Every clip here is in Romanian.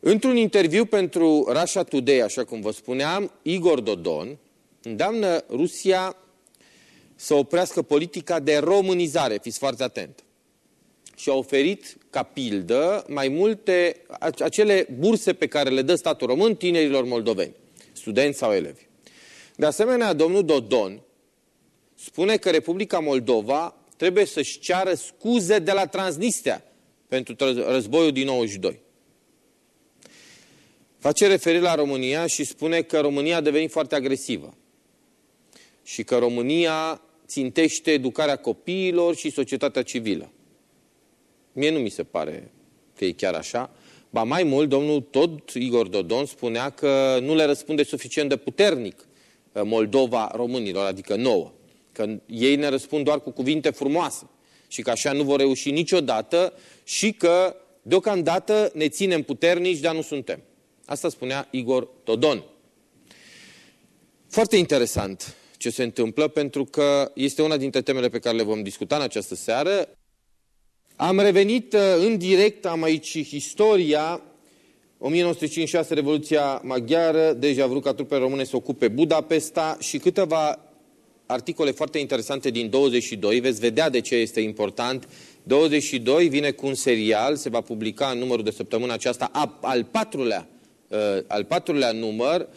Într-un interviu pentru Russia Today, așa cum vă spuneam, Igor Dodon îndeamnă Rusia să oprească politica de românizare, fiți foarte atent. Și a oferit ca pildă mai multe, acele burse pe care le dă statul român tinerilor moldoveni, studenți sau elevi. De asemenea, domnul Dodon spune că Republica Moldova trebuie să-și ceară scuze de la Transnistria pentru războiul din 92. Face referire la România și spune că România a devenit foarte agresivă și că România țintește educarea copiilor și societatea civilă. Mie nu mi se pare că e chiar așa. Ba mai mult, domnul tot Igor Dodon spunea că nu le răspunde suficient de puternic uh, Moldova românilor, adică nouă. Că ei ne răspund doar cu cuvinte frumoase și că așa nu vor reuși niciodată și că deocamdată ne ținem puternici, dar nu suntem. Asta spunea Igor Dodon. Foarte interesant ce se întâmplă, pentru că este una dintre temele pe care le vom discuta în această seară. Am revenit uh, în direct, am aici istoria 1956, Revoluția Maghiară, deja vrut ca trupele române să ocupe Budapesta și câteva articole foarte interesante din 22. Veți vedea de ce este important. 22 vine cu un serial, se va publica în numărul de săptămână aceasta, al patrulea, uh, al patrulea număr,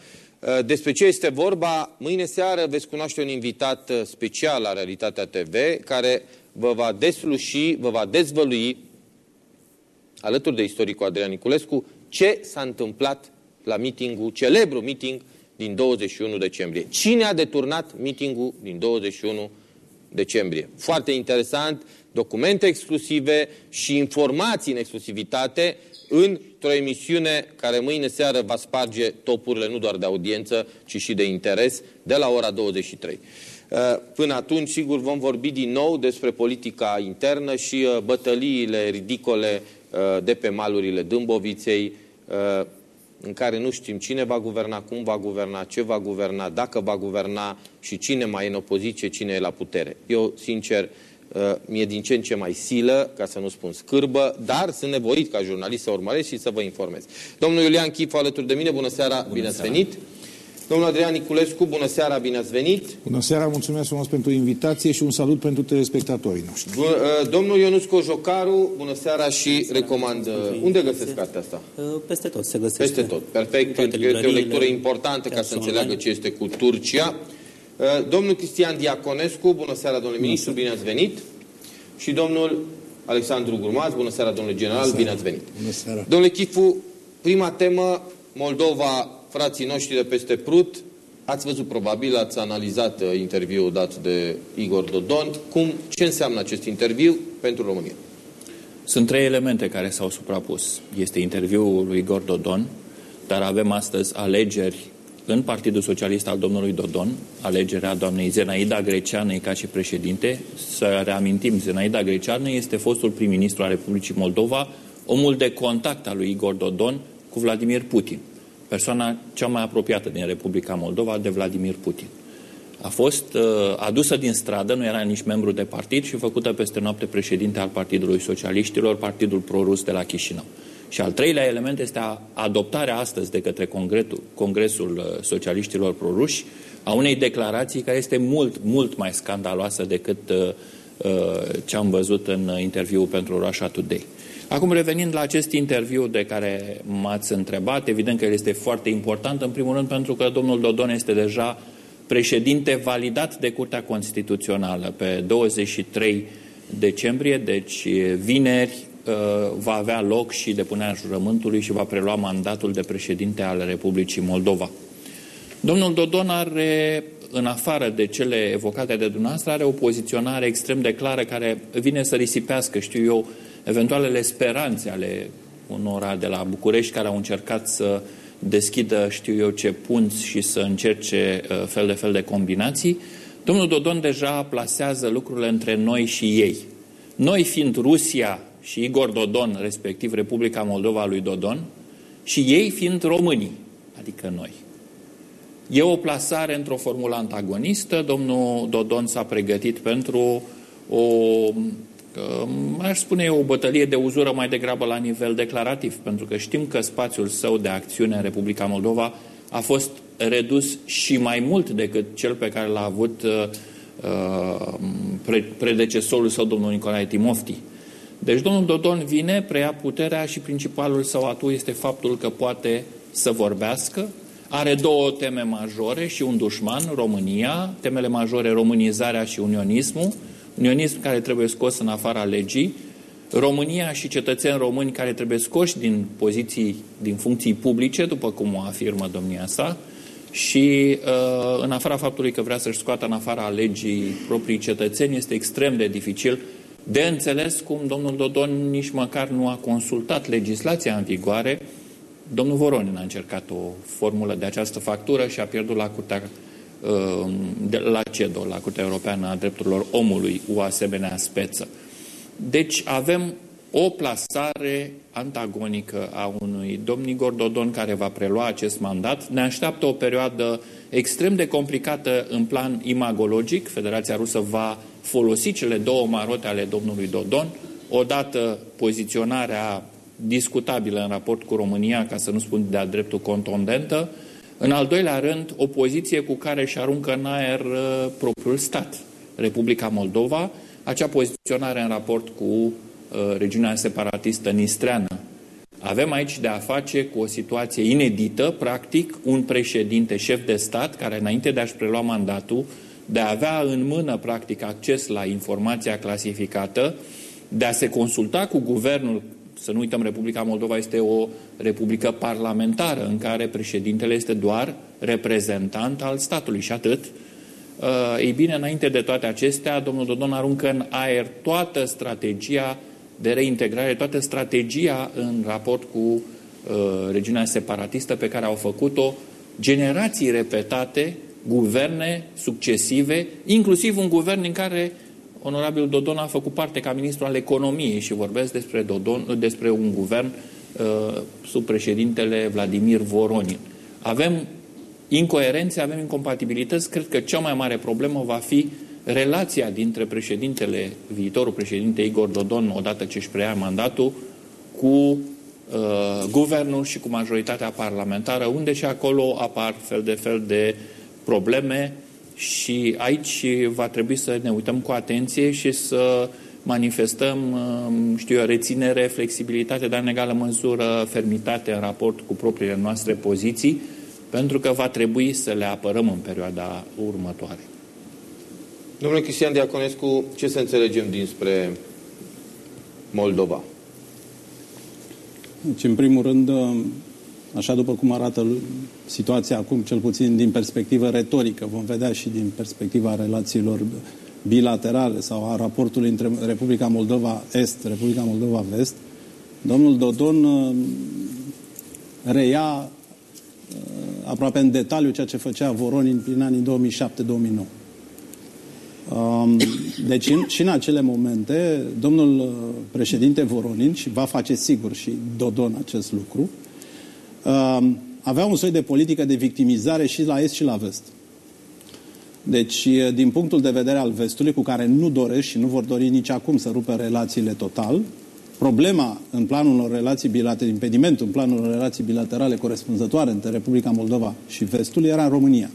Uh, despre ce este vorba, mâine seară veți cunoaște un invitat uh, special la Realitatea TV, care vă va desluși, vă va dezvălui, alături de istoricul Adrian Niculescu, ce s-a întâmplat la mitingul, celebru meeting din 21 decembrie. Cine a deturnat mitingul din 21 decembrie? Foarte interesant, documente exclusive și informații în exclusivitate într-o emisiune care mâine seară va sparge topurile nu doar de audiență, ci și de interes, de la ora 23. Uh, până atunci, sigur, vom vorbi din nou despre politica internă și uh, bătăliile ridicole uh, de pe malurile Dâmboviței, în care nu știm cine va guverna, cum va guverna, ce va guverna, dacă va guverna și cine mai e în opoziție, cine e la putere. Eu, sincer, Uh, mi-e din ce în ce mai silă, ca să nu spun scârbă, dar sunt nevoit ca jurnalist să urmăresc și să vă informez. Domnul Iulian Chifu alături de mine, bună seara, bună bine ați venit! Domnul Adrian Niculescu, bună seara, bine ați venit! Bună seara, mulțumesc frumos pentru invitație și un salut pentru telespectatorii noștri. Uh, domnul Ionuț Cojocaru, bună seara și recomand. Uh, unde găsesc cartea asta? Peste tot se găsește. Peste tot, perfect, pentru că este o lectură importantă ca să înțeleagă ce este cu Turcia. Uh, domnul Cristian Diaconescu, bună seara, domnule ministru, bine ați venit. Și domnul Alexandru Gurmaz, bună seara, domnule general, bună bine ați venit. Bună seara. Domnule Chifu, prima temă, Moldova, frații noștri de peste Prut, ați văzut probabil, ați analizat uh, interviul dat de Igor Dodon. Cum, ce înseamnă acest interviu pentru România? Sunt trei elemente care s-au suprapus. Este interviul lui Igor Dodon, dar avem astăzi alegeri în Partidul Socialist al domnului Dodon, alegerea doamnei Zenaida Greceană ca și președinte. Să reamintim, Zenaida Greceană este fostul prim-ministru al Republicii Moldova, omul de contact al lui Igor Dodon cu Vladimir Putin, persoana cea mai apropiată din Republica Moldova de Vladimir Putin. A fost uh, adusă din stradă, nu era nici membru de partid și făcută peste noapte președinte al Partidului Socialiștilor, partidul prorus de la Chișinău. Și al treilea element este adoptarea astăzi de către Congresul, Congresul uh, Socialiștilor Proruși a unei declarații care este mult, mult mai scandaloasă decât uh, uh, ce am văzut în interviul pentru Russia Today. Acum, revenind la acest interviu de care m-ați întrebat, evident că el este foarte important, în primul rând pentru că domnul Dodon este deja președinte validat de Curtea Constituțională pe 23 decembrie, deci vineri, Uh, va avea loc și depunerea jurământului și va prelua mandatul de președinte al Republicii Moldova. Domnul Dodon are, în afară de cele evocate de dumneavoastră, are o poziționare extrem de clară care vine să risipească, știu eu, eventualele speranțe ale unora de la București care au încercat să deschidă, știu eu, ce punți și să încerce uh, fel de fel de combinații. Domnul Dodon deja plasează lucrurile între noi și ei. Noi fiind Rusia și Igor Dodon, respectiv Republica Moldova lui Dodon, și ei fiind românii, adică noi. E o plasare într-o formulă antagonistă. Domnul Dodon s-a pregătit pentru o aș spune eu, o bătălie de uzură mai degrabă la nivel declarativ, pentru că știm că spațiul său de acțiune în Republica Moldova a fost redus și mai mult decât cel pe care l-a avut uh, uh predecesorul său, domnul Nicolae Timofti. Deci domnul Dodon vine, preia puterea și principalul său atu este faptul că poate să vorbească. Are două teme majore și un dușman, România, temele majore românizarea și unionismul, unionism care trebuie scos în afara legii, România și cetățeni români care trebuie scoși din poziții, din funcții publice, după cum o afirmă domnia sa, și uh, în afara faptului că vrea să-și scoată în afara legii proprii cetățeni, este extrem de dificil de înțeles cum domnul Dodon nici măcar nu a consultat legislația în vigoare. Domnul Voronin a încercat o formulă de această factură și a pierdut la Curtea uh, de la CEDO, la Curtea Europeană a Drepturilor Omului, o asemenea speță. Deci avem o plasare antagonică a unui domn Igor Dodon care va prelua acest mandat. Ne așteaptă o perioadă extrem de complicată în plan imagologic. Federația Rusă va folosi cele două marote ale domnului Dodon, odată poziționarea discutabilă în raport cu România, ca să nu spun de-a dreptul contundentă, în al doilea rând, o poziție cu care își aruncă în aer uh, propriul stat, Republica Moldova, acea poziționare în raport cu uh, regiunea separatistă nistreană. Avem aici de a face cu o situație inedită, practic, un președinte, șef de stat, care înainte de a-și prelua mandatul, de a avea în mână, practic, acces la informația clasificată, de a se consulta cu guvernul, să nu uităm, Republica Moldova este o republică parlamentară în care președintele este doar reprezentant al statului și atât. Uh, ei bine, înainte de toate acestea, domnul Dodon aruncă în aer toată strategia de reintegrare, toată strategia în raport cu uh, regiunea separatistă pe care au făcut-o generații repetate guverne succesive, inclusiv un guvern în care onorabil Dodon a făcut parte ca ministru al economiei și vorbesc despre, Dodon, despre un guvern uh, sub președintele Vladimir Voronin. Avem incoerențe, avem incompatibilități. Cred că cea mai mare problemă va fi relația dintre președintele, viitorul președinte Igor Dodon, odată ce își preia mandatul, cu uh, guvernul și cu majoritatea parlamentară, unde și acolo apar fel de fel de uh, probleme și aici va trebui să ne uităm cu atenție și să manifestăm, um, știu eu, reținere, flexibilitate, dar în egală măsură fermitate în raport cu propriile noastre poziții, pentru că va trebui să le apărăm în perioada următoare. Domnule Cristian Diaconescu, ce să înțelegem dinspre Moldova? Deci, în primul rând, așa după cum arată situația acum, cel puțin din perspectivă retorică, vom vedea și din perspectiva relațiilor bilaterale sau a raportului între Republica Moldova Est, Republica Moldova Vest, domnul Dodon uh, reia uh, aproape în detaliu ceea ce făcea Voronin prin anii 2007-2009. Um, deci și în acele momente, domnul uh, președinte Voronin, și va face sigur și Dodon acest lucru, Um, avea un soi de politică de victimizare și la est și la vest. Deci, din punctul de vedere al vestului, cu care nu doresc și nu vor dori nici acum să rupă relațiile total, problema în planul unor relații bilaterale, impedimentul în planul unor relații bilaterale corespunzătoare între Republica Moldova și vestul era în România.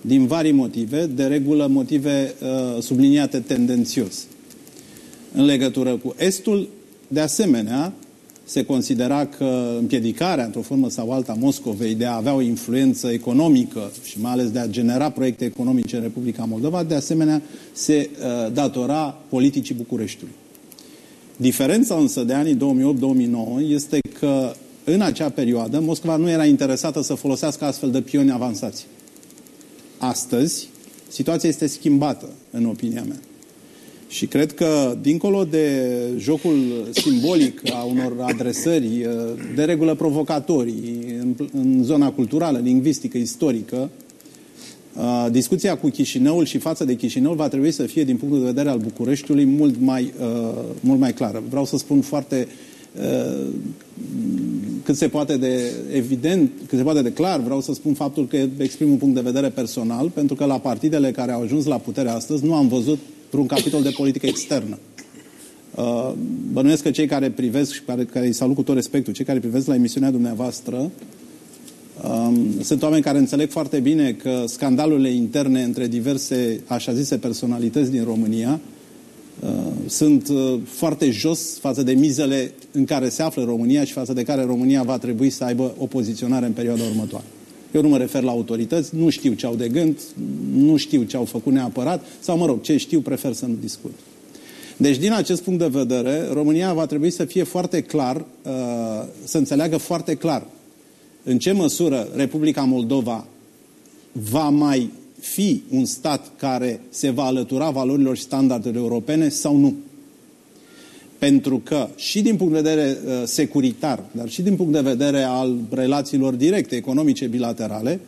Din vari motive, de regulă motive uh, subliniate tendențios. În legătură cu estul, de asemenea, se considera că împiedicarea, într-o formă sau alta, Moscovei de a avea o influență economică și mai ales de a genera proiecte economice în Republica Moldova, de asemenea, se uh, datora politicii Bucureștiului. Diferența însă de anii 2008-2009 este că în acea perioadă Moscova nu era interesată să folosească astfel de pioni avansați. Astăzi, situația este schimbată, în opinia mea. Și cred că, dincolo de jocul simbolic a unor adresări, uh, de regulă provocatorii, în, în zona culturală, lingvistică, istorică, uh, discuția cu Chișinăul și față de Chișinăul va trebui să fie, din punctul de vedere al Bucureștiului, mult mai, uh, mult mai clară. Vreau să spun foarte cât se poate de evident, cât se poate de clar, vreau să spun faptul că exprim un punct de vedere personal, pentru că la partidele care au ajuns la putere astăzi nu am văzut într-un capitol de politică externă. Uh, bănuiesc că cei care privesc și care, care îi salut cu tot respectul, cei care privesc la emisiunea dumneavoastră, um, sunt oameni care înțeleg foarte bine că scandalurile interne între diverse, așa zise, personalități din România uh, sunt uh, foarte jos față de mizele în care se află România și față de care România va trebui să aibă o poziționare în perioada următoare. Eu nu mă refer la autorități, nu știu ce au de gând, nu știu ce au făcut neapărat, sau mă rog, ce știu, prefer să nu discut. Deci, din acest punct de vedere, România va trebui să fie foarte clar, uh, să înțeleagă foarte clar în ce măsură Republica Moldova va mai fi un stat care se va alătura valorilor și standardelor europene sau nu. Pentru că și din punct de vedere uh, securitar, dar și din punct de vedere al relațiilor directe, economice, bilaterale,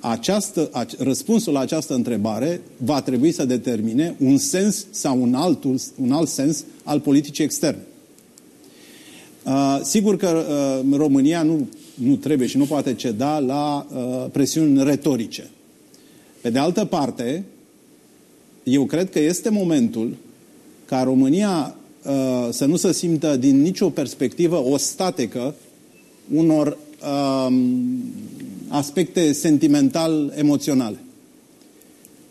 această, a, răspunsul la această întrebare va trebui să determine un sens sau un, altul, un alt sens al politicii externe. Uh, sigur că uh, România nu, nu trebuie și nu poate ceda la uh, presiuni retorice. Pe de altă parte, eu cred că este momentul ca România uh, să nu se simtă din nicio perspectivă o statecă unor uh, aspecte sentimental-emoționale.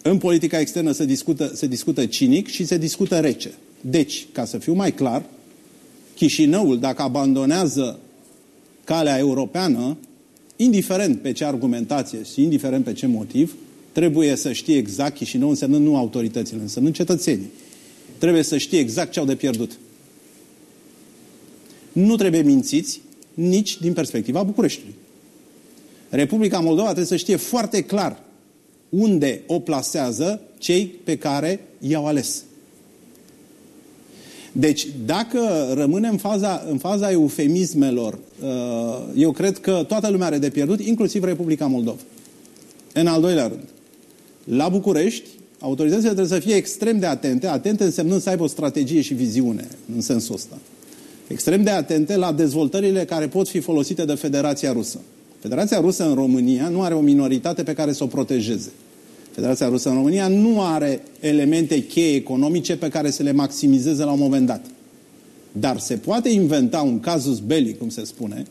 În politica externă se discută, se discută cinic și se discută rece. Deci, ca să fiu mai clar, Chișinăul, dacă abandonează calea europeană, indiferent pe ce argumentație și indiferent pe ce motiv, trebuie să știe exact, Chișinău înseamnă nu autoritățile, înseamnă cetățenii. Trebuie să știe exact ce au de pierdut. Nu trebuie mințiți nici din perspectiva Bucureștiului. Republica Moldova trebuie să știe foarte clar unde o plasează cei pe care i-au ales. Deci, dacă rămânem în faza, în faza eufemismelor, uh, eu cred că toată lumea are de pierdut, inclusiv Republica Moldova. În al doilea rând, la București, autoritățile trebuie să fie extrem de atente, atente însemnând să aibă o strategie și viziune în sensul ăsta. Extrem de atente la dezvoltările care pot fi folosite de Federația Rusă. Federația Rusă în România nu are o minoritate pe care să o protejeze. Federația Rusă în România nu are elemente cheie economice pe care să le maximizeze la un moment dat. Dar se poate inventa un cazus belli, cum se spune,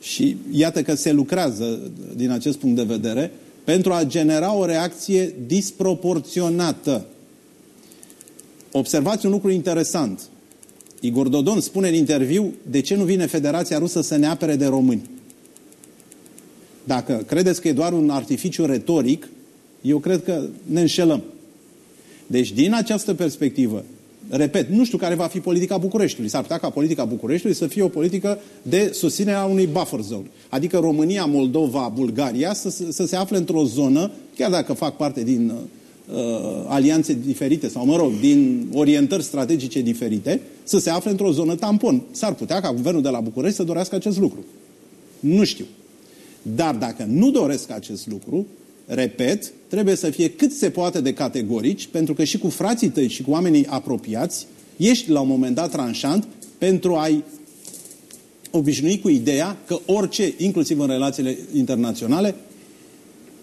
și iată că se lucrează din acest punct de vedere, pentru a genera o reacție disproporționată. Observați un lucru interesant. Igor Dodon spune în interviu de ce nu vine Federația Rusă să ne apere de români. Dacă credeți că e doar un artificiu retoric, eu cred că ne înșelăm. Deci, din această perspectivă, repet, nu știu care va fi politica Bucureștiului. S-ar putea ca politica Bucureștiului să fie o politică de susținere a unui buffer zone. Adică România, Moldova, Bulgaria să, să se afle într-o zonă, chiar dacă fac parte din uh, alianțe diferite sau, mă rog, din orientări strategice diferite, să se afle într-o zonă tampon. S-ar putea ca guvernul de la București să dorească acest lucru. Nu știu. Dar dacă nu doresc acest lucru, repet, trebuie să fie cât se poate de categorici, pentru că și cu frații tăi și cu oamenii apropiați, ești la un moment dat tranșant pentru a-i obișnui cu ideea că orice, inclusiv în relațiile internaționale,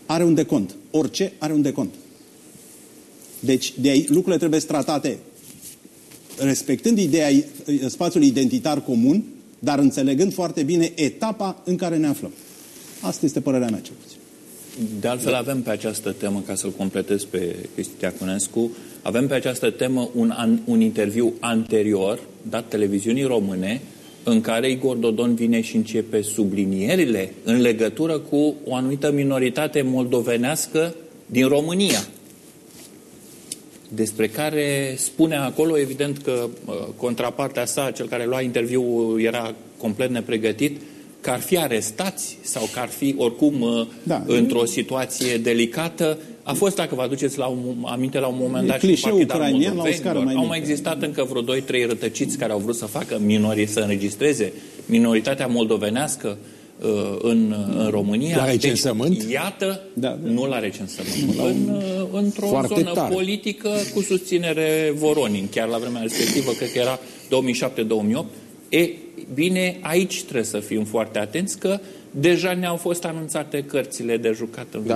are un decont. Orice are un decont. Deci, de aici, lucrurile trebuie tratate respectând ideea spațiului identitar comun, dar înțelegând foarte bine etapa în care ne aflăm. Asta este părerea mea, cel puțin. De altfel avem pe această temă, ca să-l completez pe Cristi Teacunescu, avem pe această temă un, an, un interviu anterior dat televiziunii române în care Igor Dodon vine și începe sublinierile în legătură cu o anumită minoritate moldovenească din România. Despre care spune acolo, evident că uh, contrapartea sa, cel care lua interviul, era complet nepregătit, că ar fi arestați sau că ar fi oricum uh, da. într-o situație delicată. A fost, dacă vă aduceți la un, aminte, la un moment dat și ucrainian la o scară mai Au mai existat încă vreo 2-3 rătăciți care au vrut să facă minori, să înregistreze minoritatea moldovenească uh, în, în România. La recensământ? Deci, iată, da, da. nu la recensământ, la în, uh, într-o Foarte zonă tare. politică cu susținere Voronin. Chiar la vremea respectivă, cred că era 2007-2008. E, bine, aici trebuie să fim foarte atenți că deja ne-au fost anunțate cărțile de jucat în da.